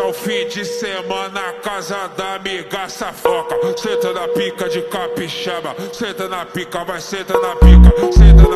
passa o fim de semana na casa da amiga safoca. Senta na pica de capixaba, senta na pica, vai senta na pica, senta na